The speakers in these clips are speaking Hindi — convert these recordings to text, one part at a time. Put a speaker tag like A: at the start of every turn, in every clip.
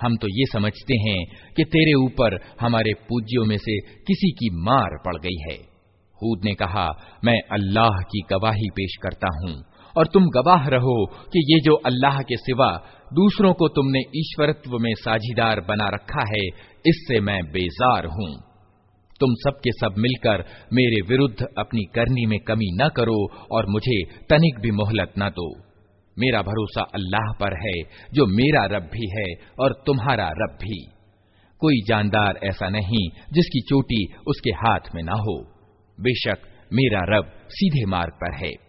A: हम तो ये समझते हैं कि तेरे ऊपर हमारे पूज्यों में से किसी की मार पड़ गई है हूद ने कहा मैं अल्लाह की गवाही पेश करता हूँ और तुम गवाह रहो कि ये जो अल्लाह के सिवा दूसरों को तुमने ईश्वरत्व में साझीदार बना रखा है इससे मैं बेजार हूँ तुम सबके सब मिलकर मेरे विरुद्ध अपनी करनी में कमी न करो और मुझे तनिक भी मोहलत न दो। मेरा भरोसा अल्लाह पर है, जो मेरा रब भी है और तुम्हारा रब भी। कोई जानदार ऐसा नहीं जिसकी चोटी उसके हाथ में ना हो। बेशक मेरा रब सीधे मार्ग पर है।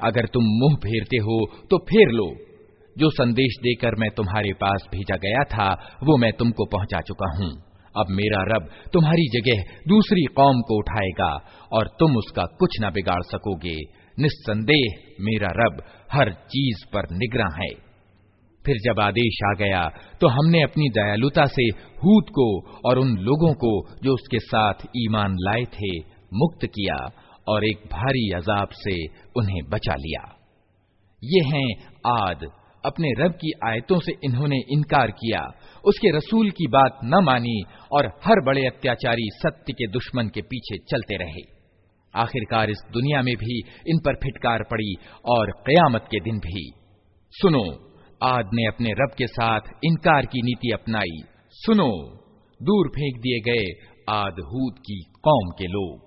A: अगर तुम मुंह फेरते हो तो फेर लो जो संदेश देकर मैं तुम्हारे पास भेजा गया था वो मैं तुमको पहुंचा चुका हूं अब मेरा रब तुम्हारी जगह दूसरी कौम को उठाएगा और तुम उसका कुछ न बिगाड़ सकोगे निस्संदेह मेरा रब हर चीज पर निगरा है फिर जब आदेश आ गया तो हमने अपनी दयालुता से हूत को और उन लोगों को जो उसके साथ ईमान लाए थे, मुक्त किया और एक भारी अजाब से उन्हें बचा लिया। ये हैं आद। अपने रब की आयतों से इन्होंने इनकार किया। उसके रसूल की बात न मानी और हर बड़े अत्याचारी सत्य के दुश्मन के पीछे चलते रहे। आखिरकार इस दुनिया में भी इन पर फिटकार पड़ी और कयामत के दिन भी। सुनो आद ने अपने रब के साथ इनकार की नीति अपनाई सुनो दूर फेंक दिए गए आद हूद की कौम के लोग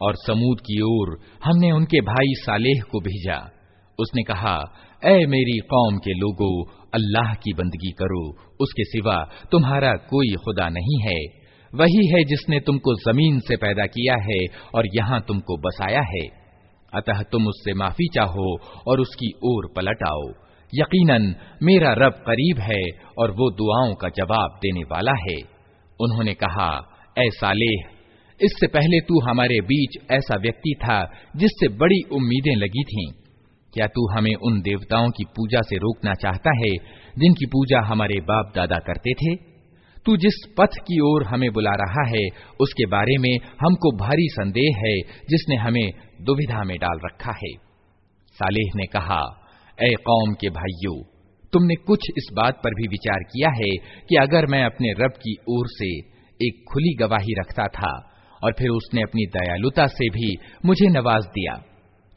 A: और समूद की ओर हमने उनके भाई सालेह को भेजा उसने कहा ए मेरी कौम के लोगों अल्लाह की बंदगी करो उसके सिवा तुम्हारा कोई खुदा नहीं है वही है जिसने तुमको ज़मीन से पैदा किया है और यहाँ तुमको बसाया है। अतः तुम उससे माफ़ी चाहो और उसकी ओर पलट आओ। यकीनन, मेरा रब करीब है और वो दुआओं का जवाब देने वाला है। उन्होंने कहा, ऐ सालेह, इससे पहले तू हमारे बीच ऐसा व्यक्ति था जिससे बड़ी उम्मीदें लगी थीं। क्या तू हमें उन देवताओं की पूजा से रोकना चाहता है जिनकी पूजा हमारे बाप दादा करते थे? तू जिस पथ की ओर हमें बुला रहा है, उसके बारे में हमको भारी संदेह है, जिसने हमें दुविधा में डाल रखा है। सालेह ने कहा ए कौम के भाइयों, तुमने कुछ इस बात पर भी विचार किया है कि अगर मैं अपने रब की ओर से एक खुली गवाही रखता था, और फिर उसने अपनी दयालुता से भी मुझे नवाज़ दिया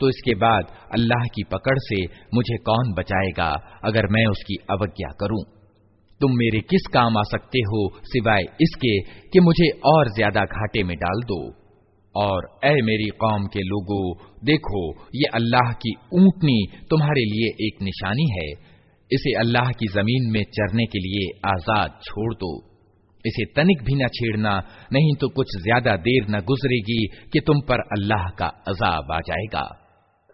A: तो इसके बाद अल्लाह की पकड़ से मुझे कौन बचाएगा अगर मैं उसकी अवज्ञा करूँ? तुम मेरे किस काम आ सकते हो सिवाय इसके कि मुझे और ज़्यादा घाटे में डाल दो? और ए मेरी कौम के लोगों, देखो, ये अल्लाह की ऊंटनी तुम्हारे लिए एक निशानी है। इसे अल्लाह की ज़मीन में चरने के लिए आज़ाद छोड़ दो। इसे तनिक भी न छेड़ना, नहीं तो कुछ ज़्यादा देर न गुजरेगी कि तुम पर अल्लाह का अजाब आ जाएगा।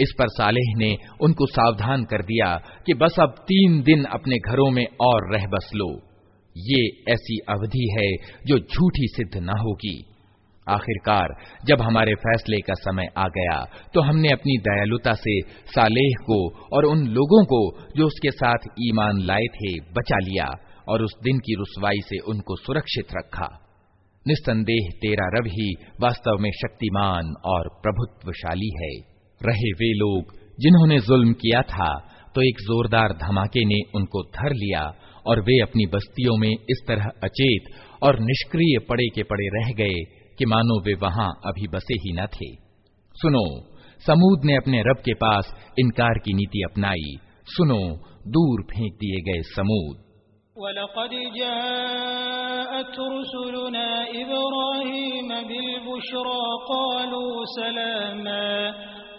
A: इस पर सालेह ने उनको सावधान कर दिया कि बस अब तीन दिन अपने घरों में और रह बस लो। ये ऐसी अवधि है जो झूठी सिद्ध न होगी। आखिरकार, जब हमारे फैसले का समय आ गया तो हमने अपनी दयालुता से सालेह को और उन लोगों को जो उसके साथ ईमान लाए थे, बचा लिया और उस दिन की रुसवाई से उनको सुरक्षित रखा। निस्संदेह तेरा रब ही वास्तव में शक्तिमान और प्रभुत्वशाली है। रहे वे लोग, जिन्होंने जुल्म किया था तो एक जोरदार धमाके ने उनको धर लिया और वे अपनी बस्तियों में इस तरह अचेत और निष्क्रिय पड़े के पड़े रह गए कि मानो वे वहाँ अभी बसे ही न थे। सुनो, समूद ने अपने रब के पास इनकार की नीति अपनाई। सुनो, दूर फेंक दिए गए समूद।
B: वलक़द जाअत रुसुलुना इब्राहीम बिलबुश्रा क़ालू सलामा।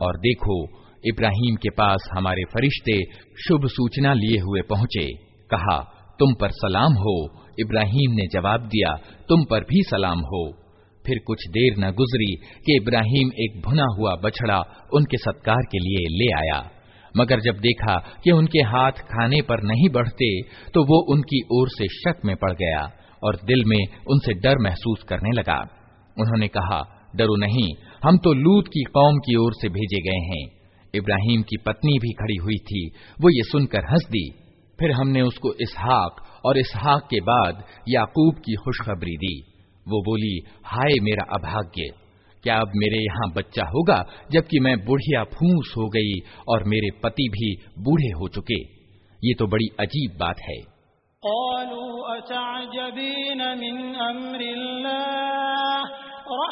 A: और देखो, इब्राहिम के पास हमारे फरिश्ते शुभ सूचना लिए हुए पहुँचे। कहा, तुम पर सलाम हो। इब्राहिम ने जवाब दिया, तुम पर भी सलाम हो। फिर कुछ देर न गुजरी कि इब्राहिम एक भुना हुआ बछड़ा उनके सत्कार के लिए ले आया। मगर जब देखा कि उनके हाथ खाने पर नहीं बढ़ते तो वो उनकी ओर से शक में पड़ गया और दिल में उनसे डर महसूस करने लगा। उन्होंने कहा, डरो नहीं हम तो लूत की कौम की ओर से भेजे गए हैं। इब्राहिम की पत्नी भी खड़ी हुई थी। वो ये सुनकर हंस दी। फिर हमने उसको इसहाक और इसहाक के बाद याकूब की खुशखबरी दी। वो बोली, हाय मेरा अभाग्य! क्या अब मेरे यहाँ बच्चा होगा, जबकि मैं बुढ़िया फूस हो गई और मेरे पति भी बूढ़े हो चुके? ये तो बड़ी अजीब बात है।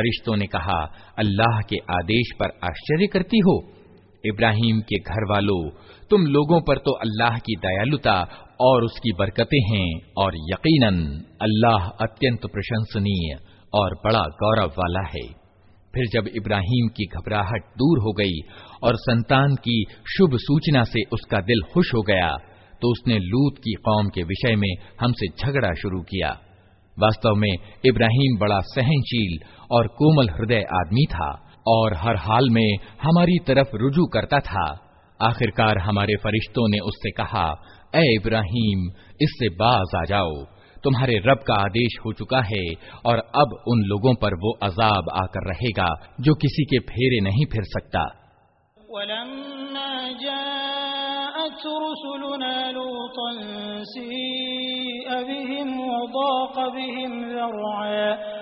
A: फरिश्तों ने कहा, अल्लाह के आदेश पर आश्चर्य करती हो। इब्राहिम के घर वालों तुम लोगों पर तो अल्लाह की दयालुता और उसकी बरकतें हैं और यकीनन अल्लाह अत्यंत प्रशंसनीय और बड़ा गौरव वाला है। फिर जब इब्राहिम की घबराहट दूर हो गई और संतान की शुभ सूचना से उसका दिल खुश हो गया तो उसने लूत की कौम के विषय में हमसे झगड़ा शुरू किया। वास्तव में इब्राहिम बड़ा सहनशील और कोमल हृदय आदमी था और हर हाल में हमारी तरफ़ रुजू करता था। आखिरकार हमारे फरिश्तों ने उससे कहा, ए इब्राहिम, इससे बाज आ जाओ। तुम्हारे रब का आदेश हो चुका है और अब उन लोगों पर वो अजाब आकर रहेगा जो किसी के फेरे नहीं फिर सकता।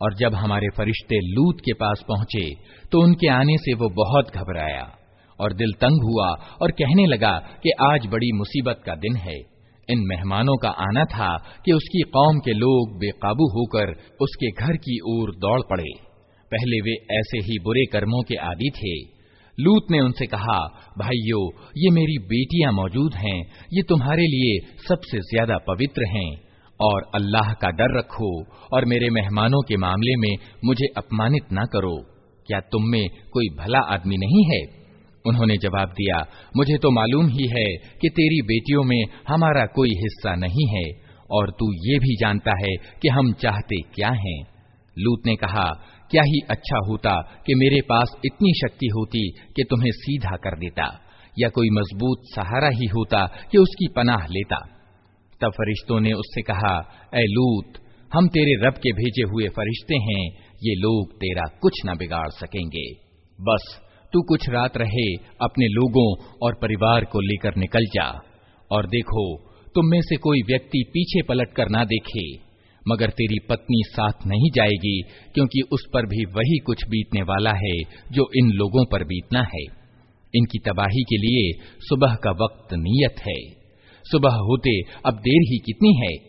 A: और जब हमारे फरिश्ते लूत के पास पहुंचे तो उनके आने से वो बहुत घबराया और दिल तंग हुआ और कहने लगा कि आज बड़ी मुसीबत का दिन है। इन मेहमानों का आना था कि उसकी कौम के लोग बेकाबू होकर उसके घर की ओर दौड़ पड़े। पहले वे ऐसे ही बुरे कर्मों के आदि थे। लूत ने उनसे कहा, भाइयों, ये मेरी बेटियाँ मौजूद हैं। ये तुम्हारे लिए सबसे ज़्यादा पवित्र हैं। और अल्लाह का डर रखो और मेरे मेहमानों के मामले में मुझे अपमानित न करो। क्या तुम में कोई भला आदमी नहीं है? उन्होंने जवाब दिया, मुझे तो मालूम ही है कि तेरी बेटियों में हमारा कोई हिस्सा नहीं है, और तू ये भी जानता है कि हम चाहते क्या हैं। लूत ने कहा, क्या ही अच्छा होता कि मेरे पास इतनी शक्ति होती कि तुम्हें सीधा कर देता, या कोई मज़बूत सहारा ही होता कि उसकी पनाह लेता। तब फरिश्तों ने उससे कहा ए लूत, हम तेरे रब के भेजे हुए फरिश्ते हैं, ये लोग तेरा कुछ न बिगाड़ सकेंगे। बस तू कुछ रात रहे अपने लोगों और परिवार को लेकर निकल जा और देखो, तुम में से कोई व्यक्ति पीछे पलट कर ना देखे, मगर तेरी पत्नी साथ नहीं जाएगी, क्योंकि उस पर भी वही कुछ बीतने वाला है जो इन लोगों पर बीतना है। इनकी तबाही के लिए सुबह का वक्त नियत है। सुबह होते अब देर ही कितनी है?